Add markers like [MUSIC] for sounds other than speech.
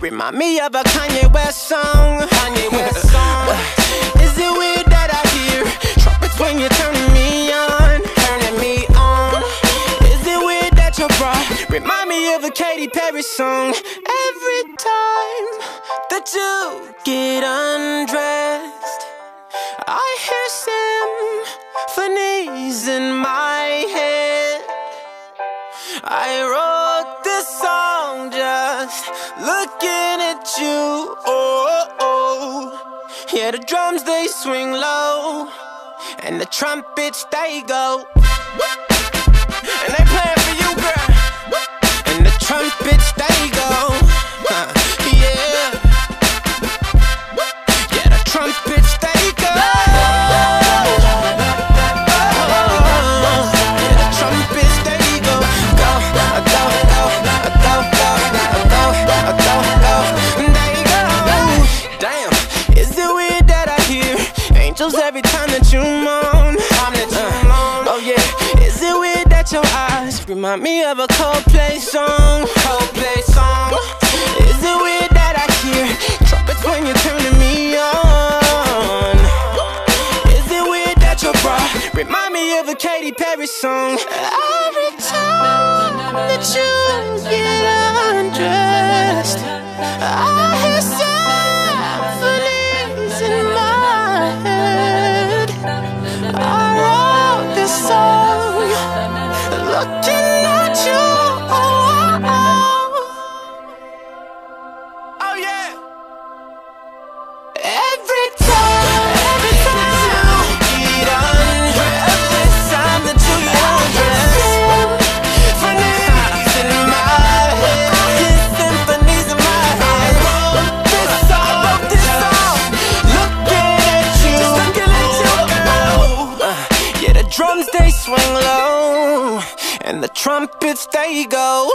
Remind me of a Kanye West song? Kanye West [LAUGHS] song. Is it weird that I hear trumpets when you're turning me on? Turning me on. Is it weird that your bra remind me of a Katy Perry song? Every time that you get undressed. I hear symphonies looking at you. Oh, oh. yeah, the drums they swing low, and the trumpets they go. And they playing for you, girl. And the trumpets they angels every time that you moan? Time that you uh, moan. Oh yeah, is it weird that your eyes remind me of a Coldplay song? Coldplay song. Is it weird that I hear trumpets when you're turning me on? Is it weird that your bra remind me of a Katy Perry song? Every time that you get undressed, I hear trumpets they go.